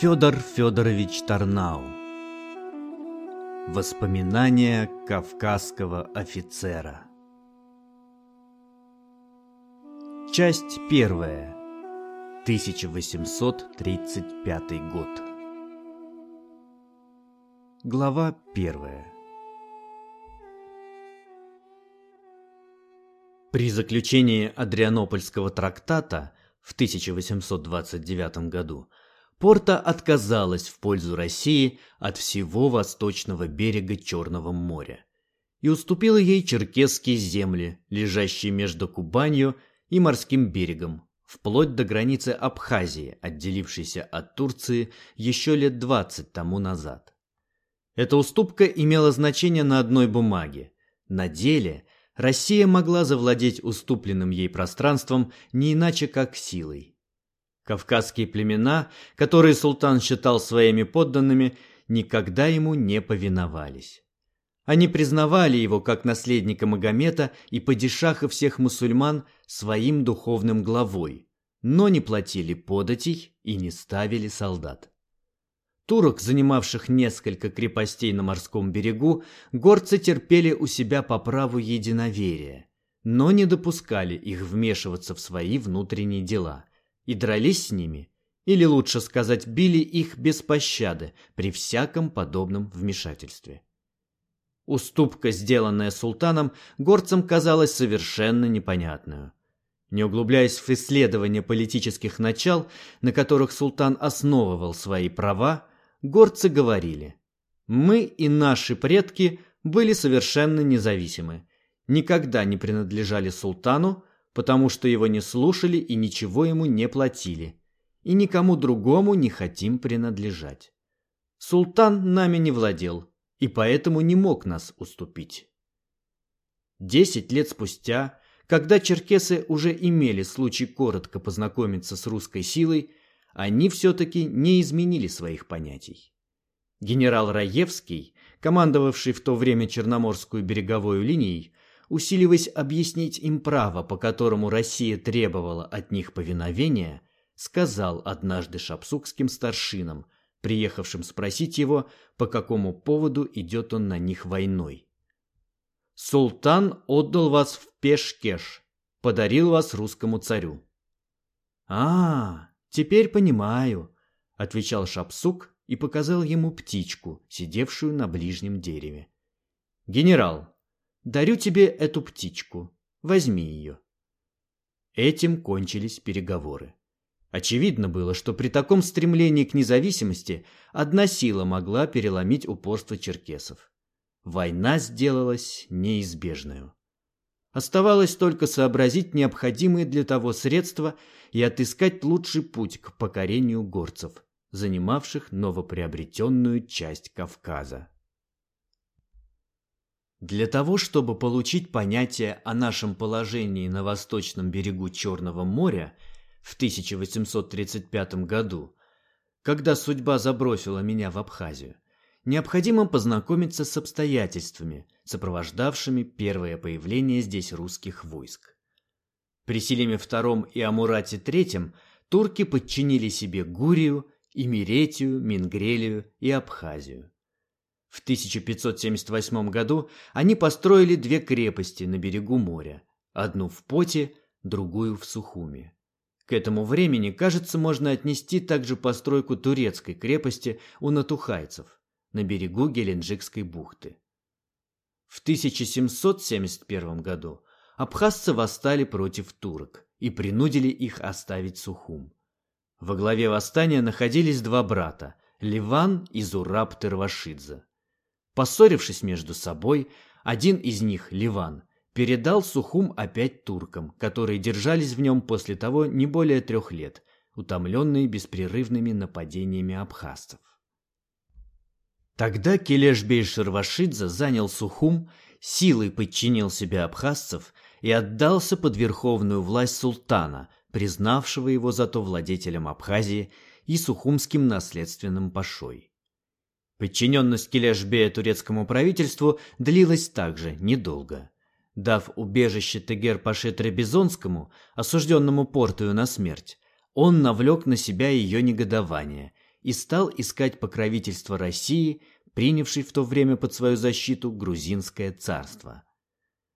Федор Федорович Тарнау. Воспоминания кавказского офицера. Часть первая. 1835 год. Глава первая. При заключении Адрианопольского трактата в 1829 году Порта отказалась в пользу России от всего восточного берега Черного моря и уступила ей черкесские земли, лежащие между Кубанью и морским берегом, вплоть до границы Абхазии, отделившейся от Турции еще лет 20 тому назад. Эта уступка имела значение на одной бумаге. На деле Россия могла завладеть уступленным ей пространством не иначе как силой. Кавказские племена, которые султан считал своими подданными, никогда ему не повиновались. Они признавали его как наследника Магомета и падишаха всех мусульман своим духовным главой, но не платили податей и не ставили солдат. Турок, занимавших несколько крепостей на морском берегу, горцы терпели у себя по праву единоверия, но не допускали их вмешиваться в свои внутренние дела и дрались с ними, или лучше сказать, били их без пощады при всяком подобном вмешательстве. Уступка, сделанная султаном, горцам казалась совершенно непонятную. Не углубляясь в исследование политических начал, на которых султан основывал свои права, горцы говорили, «Мы и наши предки были совершенно независимы, никогда не принадлежали султану, потому что его не слушали и ничего ему не платили, и никому другому не хотим принадлежать. Султан нами не владел, и поэтому не мог нас уступить». Десять лет спустя, когда черкесы уже имели случай коротко познакомиться с русской силой, они все-таки не изменили своих понятий. Генерал Раевский, командовавший в то время Черноморскую береговую линией, усиливаясь объяснить им право, по которому Россия требовала от них повиновения, сказал однажды шапсукским старшинам, приехавшим спросить его, по какому поводу идет он на них войной. «Султан отдал вас в Пешкеш, подарил вас русскому царю». «А, «Теперь понимаю», — отвечал Шапсук и показал ему птичку, сидевшую на ближнем дереве. «Генерал, дарю тебе эту птичку. Возьми ее». Этим кончились переговоры. Очевидно было, что при таком стремлении к независимости одна сила могла переломить упорство черкесов. Война сделалась неизбежной. Оставалось только сообразить необходимые для того средства и отыскать лучший путь к покорению горцев, занимавших новоприобретенную часть Кавказа. Для того, чтобы получить понятие о нашем положении на восточном берегу Черного моря в 1835 году, когда судьба забросила меня в Абхазию, необходимо познакомиться с обстоятельствами, сопровождавшими первое появление здесь русских войск. При Селиме II и Амурате III турки подчинили себе Гурию, Имеретию, Мингрелию и Абхазию. В 1578 году они построили две крепости на берегу моря, одну в Поте, другую в Сухуме. К этому времени, кажется, можно отнести также постройку турецкой крепости у натухайцев на берегу Геленджикской бухты. В 1771 году абхазцы восстали против турок и принудили их оставить Сухум. Во главе восстания находились два брата – Ливан и Зураб Тервашидзе. Поссорившись между собой, один из них, Ливан, передал Сухум опять туркам, которые держались в нем после того не более трех лет, утомленные беспрерывными нападениями абхазцев. Тогда Келешбей Шервашидзе занял Сухум, силой подчинил себе абхазцев и отдался под верховную власть султана, признавшего его зато владетелем Абхазии и сухумским наследственным пашой. Подчиненность Келешбея турецкому правительству длилась также недолго. Дав убежище Тегер-Паше Требизонскому, осужденному Портую на смерть, он навлек на себя ее негодование – и стал искать покровительство России, принявшей в то время под свою защиту грузинское царство.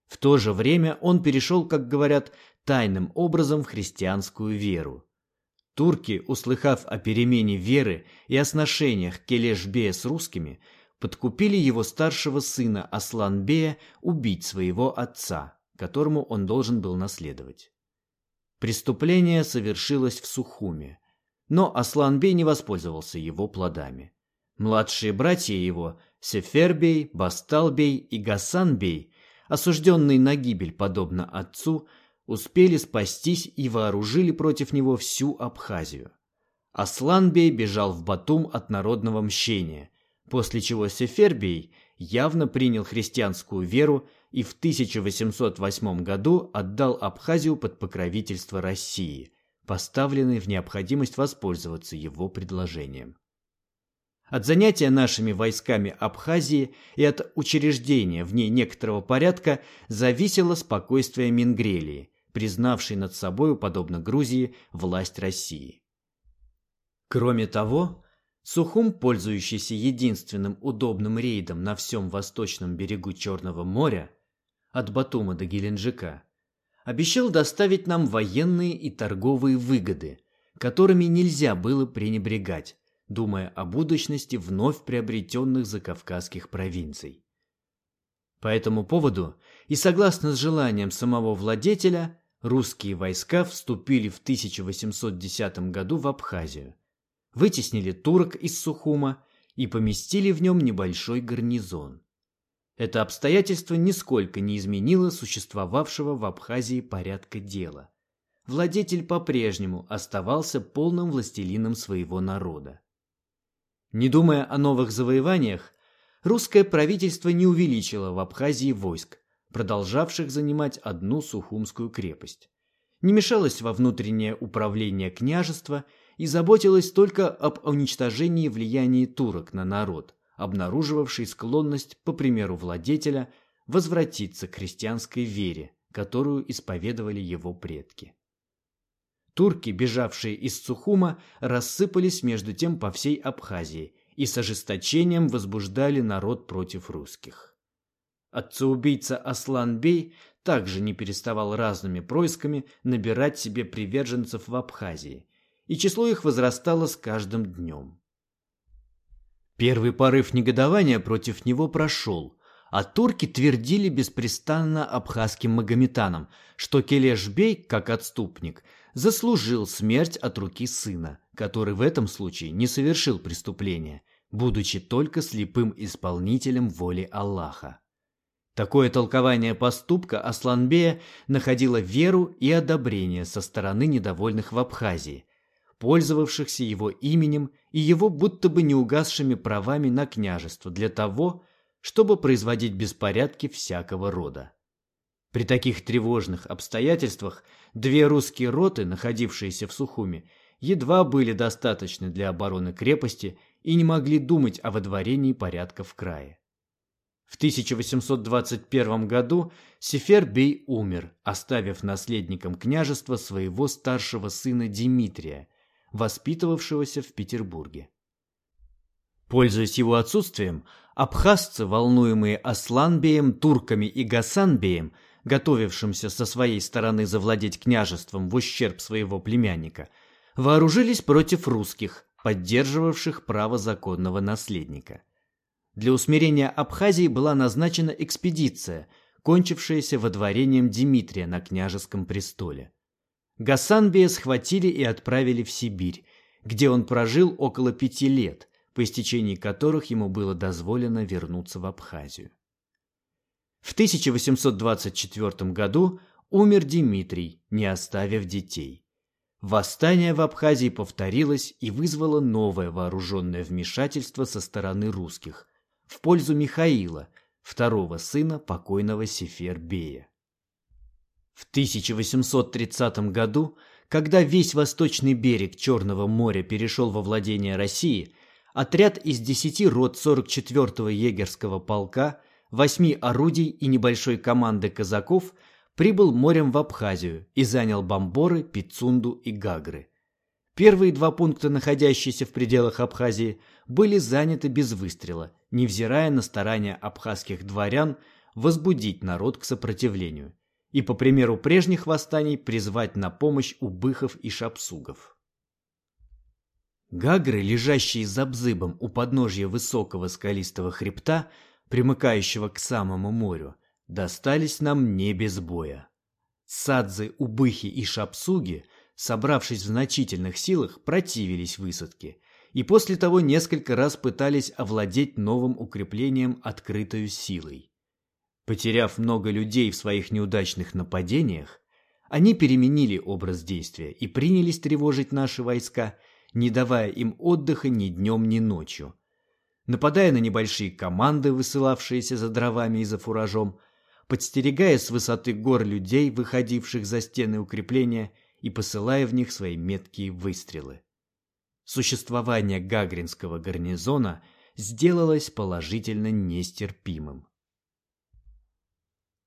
В то же время он перешел, как говорят, тайным образом в христианскую веру. Турки, услыхав о перемене веры и о сношениях Келешбея с русскими, подкупили его старшего сына Асланбея убить своего отца, которому он должен был наследовать. Преступление совершилось в Сухуме, но Асланбей не воспользовался его плодами. Младшие братья его, Сефербей, Басталбей и Гасанбей, осужденные на гибель подобно отцу, успели спастись и вооружили против него всю Абхазию. Асланбей бежал в Батум от народного мщения, после чего Сефербей явно принял христианскую веру и в 1808 году отдал Абхазию под покровительство России, поставленной в необходимость воспользоваться его предложением. От занятия нашими войсками Абхазии и от учреждения в ней некоторого порядка зависело спокойствие Мингрелии, признавшей над собою, подобно Грузии, власть России. Кроме того, Сухум, пользующийся единственным удобным рейдом на всем восточном берегу Черного моря, от Батума до Геленджика, обещал доставить нам военные и торговые выгоды, которыми нельзя было пренебрегать, думая о будущности вновь приобретенных закавказских провинций. По этому поводу и согласно с желанием самого владетеля, русские войска вступили в 1810 году в Абхазию – вытеснили турок из Сухума и поместили в нем небольшой гарнизон. Это обстоятельство нисколько не изменило существовавшего в Абхазии порядка дела. Владетель по-прежнему оставался полным властелином своего народа. Не думая о новых завоеваниях, русское правительство не увеличило в Абхазии войск, продолжавших занимать одну Сухумскую крепость. Не мешалось во внутреннее управление княжества и заботилась только об уничтожении влияния турок на народ, обнаруживавший склонность, по примеру владетеля, возвратиться к христианской вере, которую исповедовали его предки. Турки, бежавшие из Сухума, рассыпались между тем по всей Абхазии и с ожесточением возбуждали народ против русских. Отцеубийца Аслан-бей также не переставал разными происками набирать себе приверженцев в Абхазии, и число их возрастало с каждым днем. Первый порыв негодования против него прошел, а турки твердили беспрестанно абхазским магометанам, что Келешбей, как отступник, заслужил смерть от руки сына, который в этом случае не совершил преступления, будучи только слепым исполнителем воли Аллаха. Такое толкование поступка Асланбея находило веру и одобрение со стороны недовольных в Абхазии, пользовавшихся его именем и его будто бы неугасшими правами на княжество для того, чтобы производить беспорядки всякого рода. При таких тревожных обстоятельствах две русские роты, находившиеся в Сухуме, едва были достаточны для обороны крепости и не могли думать о водворении порядка в крае. В 1821 году Сефер-бей умер, оставив наследником княжества своего старшего сына Дмитрия, воспитывавшегося в Петербурге. Пользуясь его отсутствием, абхазцы, волнуемые Асланбеем, турками и Гасанбеем, готовившимся со своей стороны завладеть княжеством в ущерб своего племянника, вооружились против русских, поддерживавших право законного наследника. Для усмирения Абхазии была назначена экспедиция, кончившаяся водворением Дмитрия на княжеском престоле. Гасанбия схватили и отправили в Сибирь, где он прожил около пяти лет, по истечении которых ему было дозволено вернуться в Абхазию. В 1824 году умер Дмитрий, не оставив детей. Восстание в Абхазии повторилось и вызвало новое вооруженное вмешательство со стороны русских в пользу Михаила, второго сына покойного Сефер-бея. В 1830 году, когда весь восточный берег Черного моря перешел во владение России, отряд из десяти рот 44-го егерского полка, восьми орудий и небольшой команды казаков прибыл морем в Абхазию и занял Бамборы, Пицунду и Гагры. Первые два пункта, находящиеся в пределах Абхазии, были заняты без выстрела, невзирая на старания абхазских дворян возбудить народ к сопротивлению и, по примеру прежних восстаний, призвать на помощь убыхов и шапсугов. Гагры, лежащие за бзыбом у подножья высокого скалистого хребта, примыкающего к самому морю, достались нам не без боя. Садзы, убыхи и шапсуги, собравшись в значительных силах, противились высадке и после того несколько раз пытались овладеть новым укреплением открытою силой. Потеряв много людей в своих неудачных нападениях, они переменили образ действия и принялись тревожить наши войска – не давая им отдыха ни днем, ни ночью. Нападая на небольшие команды, высылавшиеся за дровами и за фуражом, подстерегая с высоты гор людей, выходивших за стены укрепления, и посылая в них свои меткие выстрелы. Существование Гагринского гарнизона сделалось положительно нестерпимым.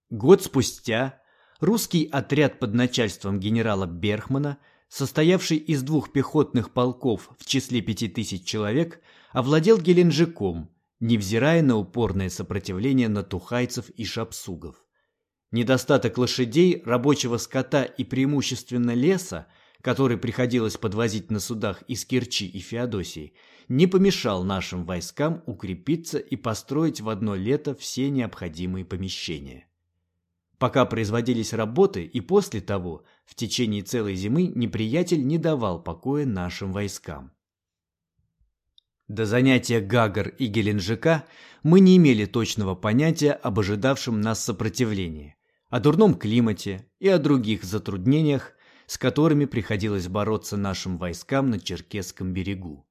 Год спустя русский отряд под начальством генерала Берхмана – состоявший из двух пехотных полков в числе пяти тысяч человек, овладел Геленджиком, невзирая на упорное сопротивление натухайцев и шапсугов. Недостаток лошадей, рабочего скота и преимущественно леса, который приходилось подвозить на судах из Керчи и Феодосии, не помешал нашим войскам укрепиться и построить в одно лето все необходимые помещения. Пока производились работы и после того, в течение целой зимы неприятель не давал покоя нашим войскам. До занятия Гагар и Геленджика мы не имели точного понятия об ожидавшем нас сопротивлении, о дурном климате и о других затруднениях, с которыми приходилось бороться нашим войскам на Черкесском берегу.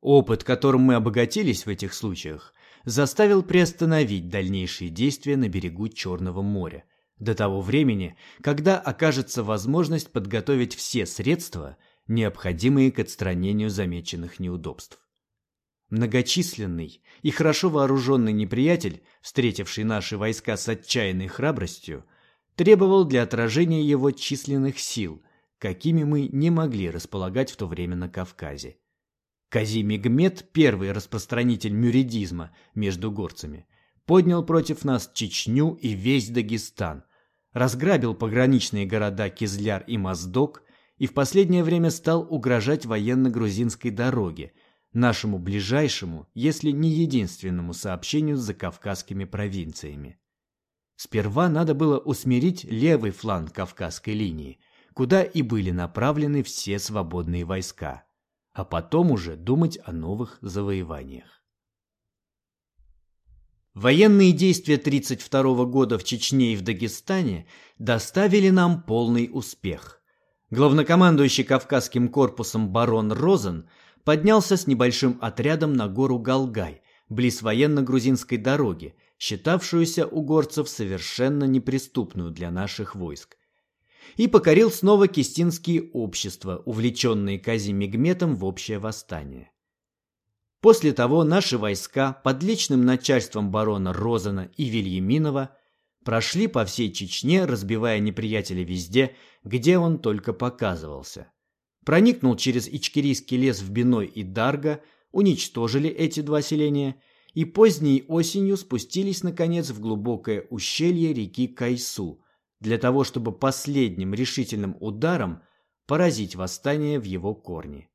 Опыт, которым мы обогатились в этих случаях, заставил приостановить дальнейшие действия на берегу Черного моря до того времени, когда окажется возможность подготовить все средства, необходимые к отстранению замеченных неудобств. Многочисленный и хорошо вооруженный неприятель, встретивший наши войска с отчаянной храбростью, требовал для отражения его численных сил, какими мы не могли располагать в то время на Кавказе. Казимигмет, первый распространитель мюридизма между горцами, поднял против нас Чечню и весь Дагестан, разграбил пограничные города Кизляр и Моздок и в последнее время стал угрожать военно-грузинской дороге, нашему ближайшему, если не единственному сообщению с закавказскими провинциями. Сперва надо было усмирить левый фланг Кавказской линии, куда и были направлены все свободные войска а потом уже думать о новых завоеваниях. Военные действия 1932 года в Чечне и в Дагестане доставили нам полный успех. Главнокомандующий Кавказским корпусом барон Розен поднялся с небольшим отрядом на гору Галгай, близ военно-грузинской дороги, считавшуюся у горцев совершенно неприступную для наших войск, и покорил снова кистинские общества, увлеченные Казимигметом в общее восстание. После того наши войска под личным начальством барона Розана и Вильяминова прошли по всей Чечне, разбивая неприятеля везде, где он только показывался. Проникнул через Ичкерийский лес в Биной и Дарга, уничтожили эти два селения и поздней осенью спустились, наконец, в глубокое ущелье реки Кайсу, для того, чтобы последним решительным ударом поразить восстание в его корне.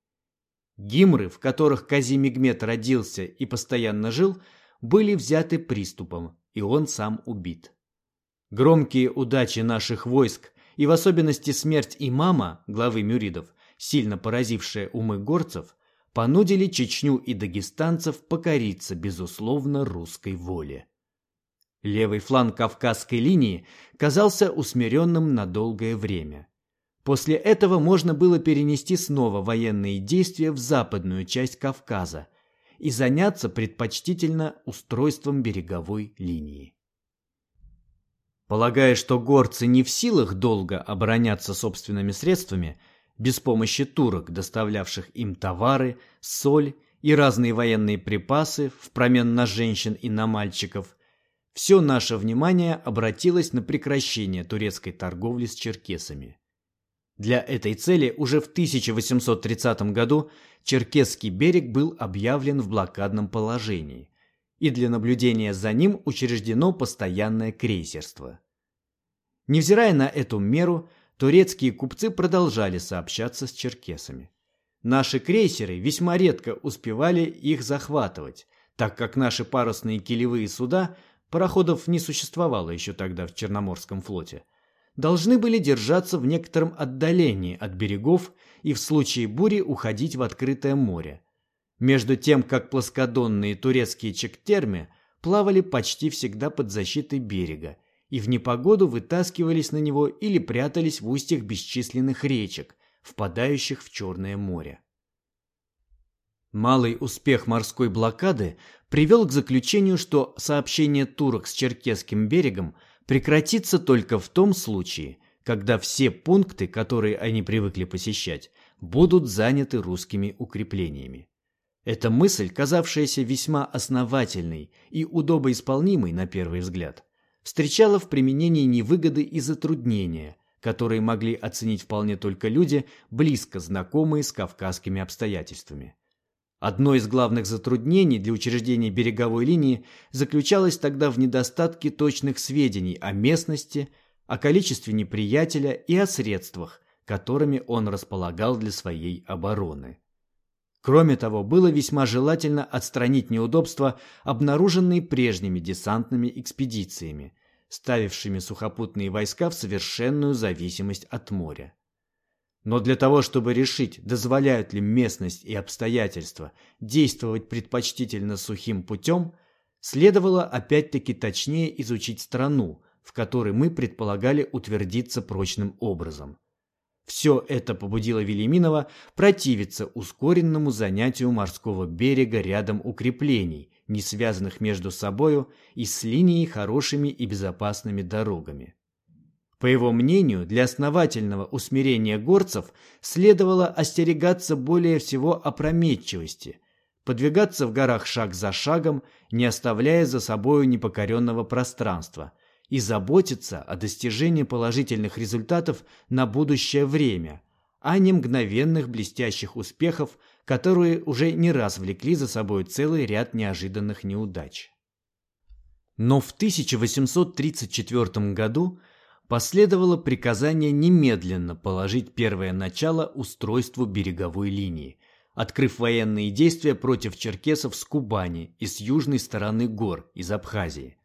Гимры, в которых Казимигмет родился и постоянно жил, были взяты приступом, и он сам убит. Громкие удачи наших войск и в особенности смерть имама, главы мюридов, сильно поразившая умы горцев, понудили Чечню и дагестанцев покориться, безусловно, русской воле. Левый фланг Кавказской линии казался усмиренным на долгое время. После этого можно было перенести снова военные действия в западную часть Кавказа и заняться предпочтительно устройством береговой линии. Полагая, что горцы не в силах долго обороняться собственными средствами, без помощи турок, доставлявших им товары, соль и разные военные припасы в промен на женщин и на мальчиков, все наше внимание обратилось на прекращение турецкой торговли с черкесами. Для этой цели уже в 1830 году Черкесский берег был объявлен в блокадном положении, и для наблюдения за ним учреждено постоянное крейсерство. Невзирая на эту меру, турецкие купцы продолжали сообщаться с черкесами. Наши крейсеры весьма редко успевали их захватывать, так как наши парусные килевые суда, пароходов не существовало еще тогда в Черноморском флоте, должны были держаться в некотором отдалении от берегов и в случае бури уходить в открытое море. Между тем, как плоскодонные турецкие чектермы плавали почти всегда под защитой берега и в непогоду вытаскивались на него или прятались в устьях бесчисленных речек, впадающих в Черное море. Малый успех морской блокады привел к заключению, что сообщение турок с Черкесским берегом прекратится только в том случае, когда все пункты, которые они привыкли посещать, будут заняты русскими укреплениями. Эта мысль, казавшаяся весьма основательной и удобоисполнимой на первый взгляд, встречала в применении невыгоды и затруднения, которые могли оценить вполне только люди, близко знакомые с кавказскими обстоятельствами. Одно из главных затруднений для учреждения береговой линии заключалось тогда в недостатке точных сведений о местности, о количестве неприятеля и о средствах, которыми он располагал для своей обороны. Кроме того, было весьма желательно отстранить неудобства, обнаруженные прежними десантными экспедициями, ставившими сухопутные войска в совершенную зависимость от моря. Но для того, чтобы решить, дозволяют ли местность и обстоятельства действовать предпочтительно сухим путем, следовало опять-таки точнее изучить страну, в которой мы предполагали утвердиться прочным образом. Все это побудило Велиминова противиться ускоренному занятию морского берега рядом укреплений, не связанных между собою и с линией хорошими и безопасными дорогами. По его мнению, для основательного усмирения горцев следовало остерегаться более всего опрометчивости, подвигаться в горах шаг за шагом, не оставляя за собою непокоренного пространства, и заботиться о достижении положительных результатов на будущее время, а не мгновенных блестящих успехов, которые уже не раз влекли за собой целый ряд неожиданных неудач. Но в 1834 году последовало приказание немедленно положить первое начало устройству береговой линии, открыв военные действия против черкесов с Кубани и с южной стороны гор из Абхазии.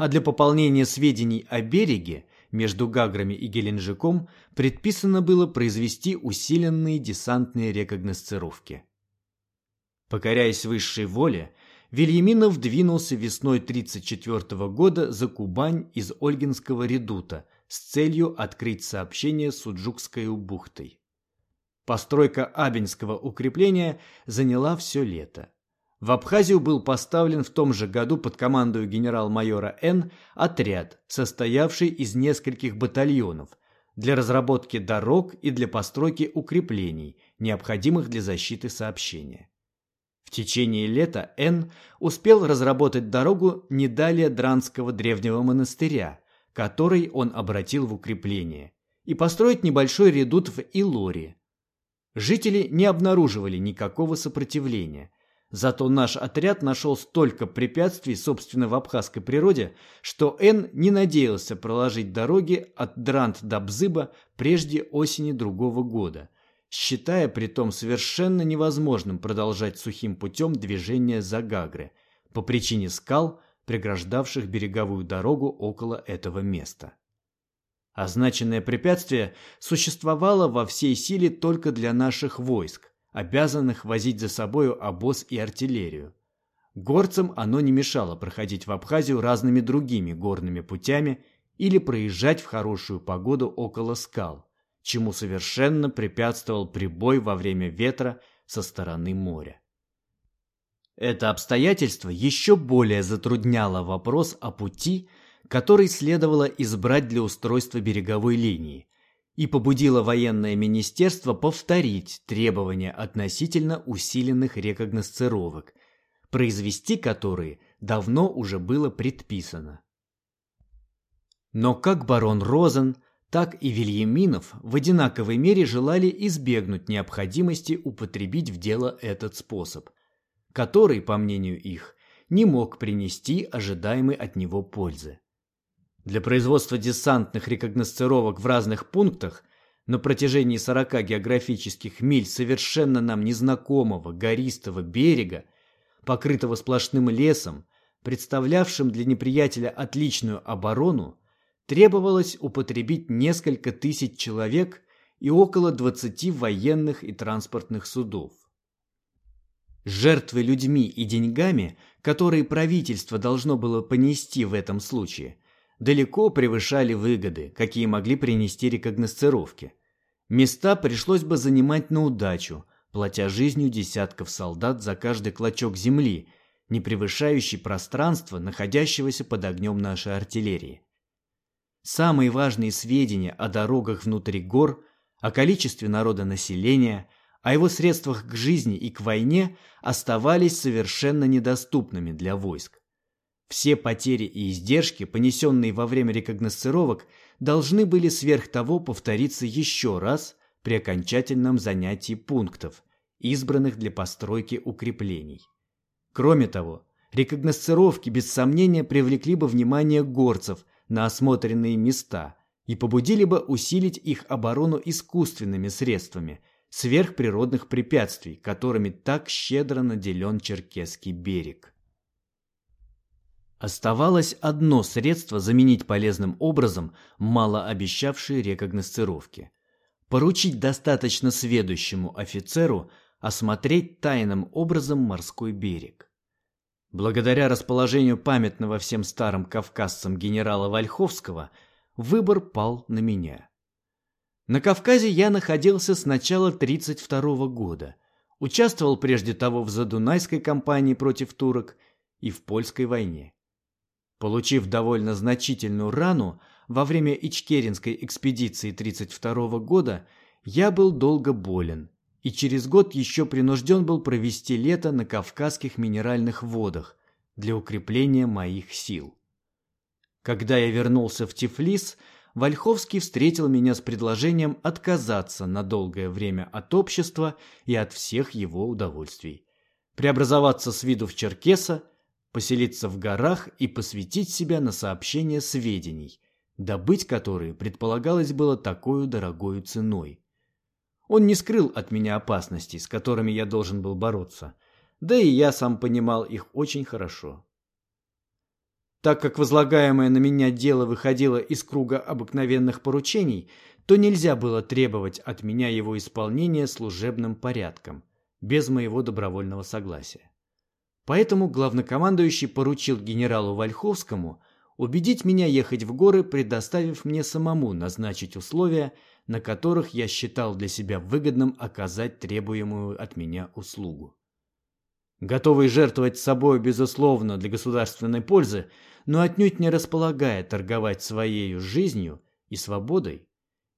А для пополнения сведений о береге между Гаграми и Геленджиком предписано было произвести усиленные десантные рекогносцировки. Покоряясь высшей воле, Вильяминов двинулся весной 1934 года за Кубань из Ольгинского редута с целью открыть сообщение с Уджукской бухтой. Постройка Абинского укрепления заняла все лето. В Абхазию был поставлен в том же году под командою генерал-майора Н. отряд, состоявший из нескольких батальонов, для разработки дорог и для постройки укреплений, необходимых для защиты сообщения. В течение лета Н успел разработать дорогу не далее Дранского древнего монастыря, который он обратил в укрепление, и построить небольшой редут в Илоре. Жители не обнаруживали никакого сопротивления, зато наш отряд нашел столько препятствий, собственно, в абхазской природе, что Н не надеялся проложить дороги от Дрант до Бзыба прежде осени другого года – считая при том совершенно невозможным продолжать сухим путем движение за Гагры по причине скал, преграждавших береговую дорогу около этого места. Означенное препятствие существовало во всей силе только для наших войск, обязанных возить за собою обоз и артиллерию. Горцам оно не мешало проходить в Абхазию разными другими горными путями или проезжать в хорошую погоду около скал – чему совершенно препятствовал прибой во время ветра со стороны моря. Это обстоятельство еще более затрудняло вопрос о пути, который следовало избрать для устройства береговой линии, и побудило военное министерство повторить требования относительно усиленных рекогносцировок, произвести которые давно уже было предписано. Но как барон Розен – так и Вильяминов в одинаковой мере желали избегнуть необходимости употребить в дело этот способ, который, по мнению их, не мог принести ожидаемой от него пользы. Для производства десантных рекогносцировок в разных пунктах на протяжении 40 географических миль совершенно нам незнакомого гористого берега, покрытого сплошным лесом, представлявшим для неприятеля отличную оборону, требовалось употребить несколько тысяч человек и около 20 военных и транспортных судов. Жертвы людьми и деньгами, которые правительство должно было понести в этом случае, далеко превышали выгоды, какие могли принести рекогносцировки. Места пришлось бы занимать на удачу, платя жизнью десятков солдат за каждый клочок земли, не превышающий пространство, находящегося под огнем нашей артиллерии. Самые важные сведения о дорогах внутри гор, о количестве народонаселения, о его средствах к жизни и к войне оставались совершенно недоступными для войск. Все потери и издержки, понесенные во время рекогносцировок, должны были сверх того повториться еще раз при окончательном занятии пунктов, избранных для постройки укреплений. Кроме того, рекогносцировки без сомнения привлекли бы внимание горцев на осмотренные места и побудили бы усилить их оборону искусственными средствами сверхприродных препятствий, которыми так щедро наделен Черкесский берег. Оставалось одно средство заменить полезным образом малообещавшие рекогносцировки. Поручить достаточно сведущему офицеру осмотреть тайным образом морской берег. Благодаря расположению памятного всем старым кавказцам генерала Вольховского выбор пал на меня. На Кавказе я находился с начала 1932 года. Участвовал прежде того в Задунайской кампании против турок и в Польской войне. Получив довольно значительную рану во время Ичкеринской экспедиции 32 года, я был долго болен и через год еще принужден был провести лето на Кавказских минеральных водах для укрепления моих сил. Когда я вернулся в Тифлис, Вольховский встретил меня с предложением отказаться на долгое время от общества и от всех его удовольствий, преобразоваться с виду в черкеса поселиться в горах и посвятить себя на сообщение сведений, добыть которые предполагалось было такой дорогою ценой. Он не скрыл от меня опасностей, с которыми я должен был бороться, да и я сам понимал их очень хорошо. Так как возлагаемое на меня дело выходило из круга обыкновенных поручений, то нельзя было требовать от меня его исполнения служебным порядком, без моего добровольного согласия. Поэтому главнокомандующий поручил генералу Вольховскому убедить меня ехать в горы, предоставив мне самому назначить условия, на которых я считал для себя выгодным оказать требуемую от меня услугу. Готовый жертвовать собой, безусловно, для государственной пользы, но отнюдь не располагая торговать своей жизнью и свободой,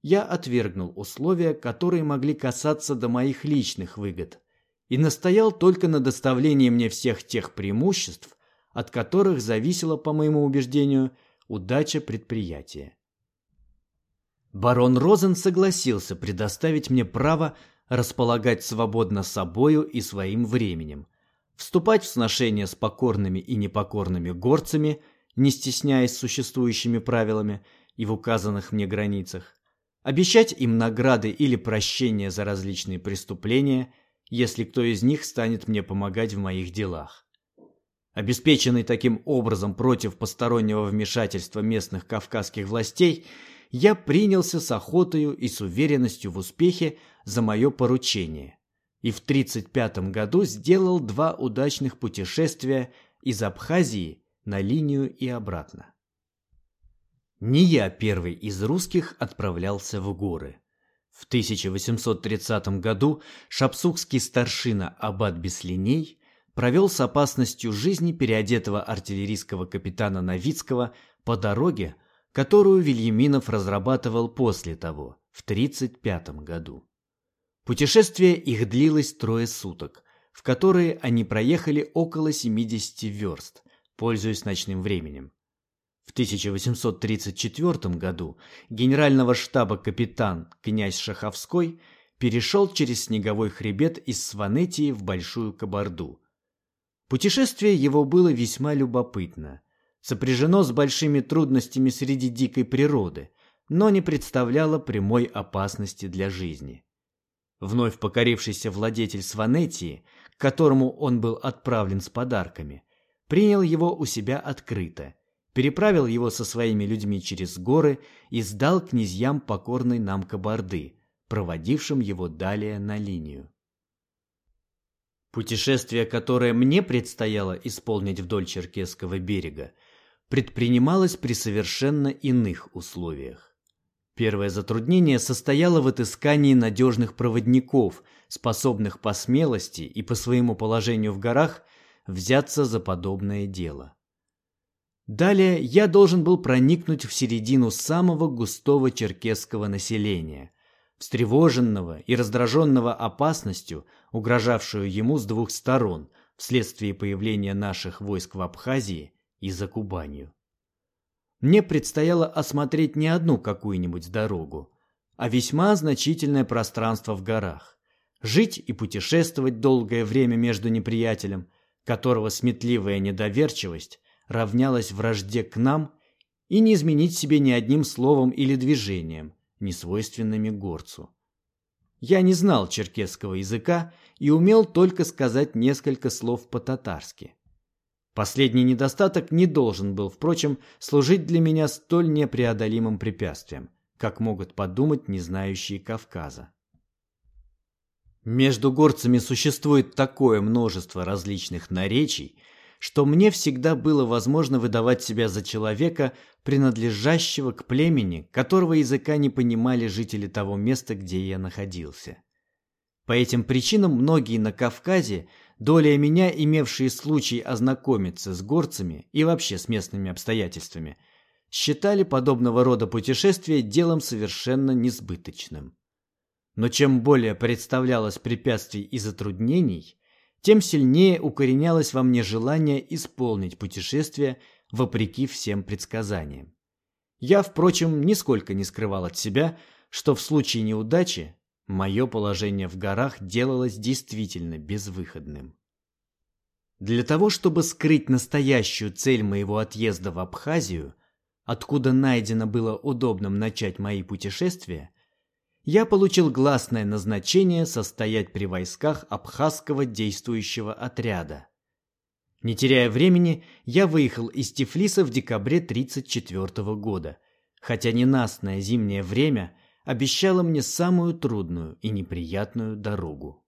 я отвергнул условия, которые могли касаться до моих личных выгод, и настоял только на доставлении мне всех тех преимуществ, от которых зависела, по моему убеждению, удача предприятия. Барон Розен согласился предоставить мне право располагать свободно собою и своим временем, вступать в сношения с покорными и непокорными горцами, не стесняясь существующими правилами и в указанных мне границах, обещать им награды или прощения за различные преступления – если кто из них станет мне помогать в моих делах. Обеспеченный таким образом против постороннего вмешательства местных кавказских властей, я принялся с охотою и с уверенностью в успехе за мое поручение и в 1935 году сделал два удачных путешествия из Абхазии на линию и обратно. Не я первый из русских отправлялся в горы. В 1830 году шапсукский старшина Аббат Беслиней провел с опасностью жизни переодетого артиллерийского капитана Новицкого по дороге, которую Вильяминов разрабатывал после того, в 1935 году. Путешествие их длилось трое суток, в которые они проехали около 70 верст, пользуясь ночным временем. В 1834 году генерального штаба капитан князь Шаховской перешел через снеговой хребет из Сванетии в Большую Кабарду. Путешествие его было весьма любопытно, сопряжено с большими трудностями среди дикой природы, но не представляло прямой опасности для жизни. Вновь покорившийся владетель Сванетии, к которому он был отправлен с подарками, принял его у себя открыто, переправил его со своими людьми через горы и сдал князьям покорной нам Кабарды, проводившим его далее на линию. Путешествие, которое мне предстояло исполнить вдоль Черкесского берега, предпринималось при совершенно иных условиях. Первое затруднение состояло в отыскании надежных проводников, способных по смелости и по своему положению в горах взяться за подобное дело. Далее я должен был проникнуть в середину самого густого черкесского населения, встревоженного и раздраженного опасностью, угрожавшую ему с двух сторон вследствие появления наших войск в Абхазии и за Кубанью. Мне предстояло осмотреть не одну какую-нибудь дорогу, а весьма значительное пространство в горах, жить и путешествовать долгое время между неприятелем, которого сметливая недоверчивость равнялась вражде к нам, и не изменить себе ни одним словом или движением, несвойственными горцу. Я не знал черкесского языка и умел только сказать несколько слов по-татарски. Последний недостаток не должен был, впрочем, служить для меня столь непреодолимым препятствием, как могут подумать не знающие Кавказа. Между горцами существует такое множество различных наречий, что мне всегда было возможно выдавать себя за человека, принадлежащего к племени, которого языка не понимали жители того места, где я находился. По этим причинам многие на Кавказе, доля меня, имевшие случай ознакомиться с горцами и вообще с местными обстоятельствами, считали подобного рода путешествия делом совершенно несбыточным. Но чем более представлялось препятствий и затруднений, тем сильнее укоренялось во мне желание исполнить путешествие вопреки всем предсказаниям. Я, впрочем, нисколько не скрывал от себя, что в случае неудачи мое положение в горах делалось действительно безвыходным. Для того, чтобы скрыть настоящую цель моего отъезда в Абхазию, откуда найдено было удобным начать мои путешествия, я получил гласное назначение состоять при войсках абхазского действующего отряда. Не теряя времени, я выехал из Тифлиса в декабре 1934 года, хотя ненастное зимнее время обещало мне самую трудную и неприятную дорогу.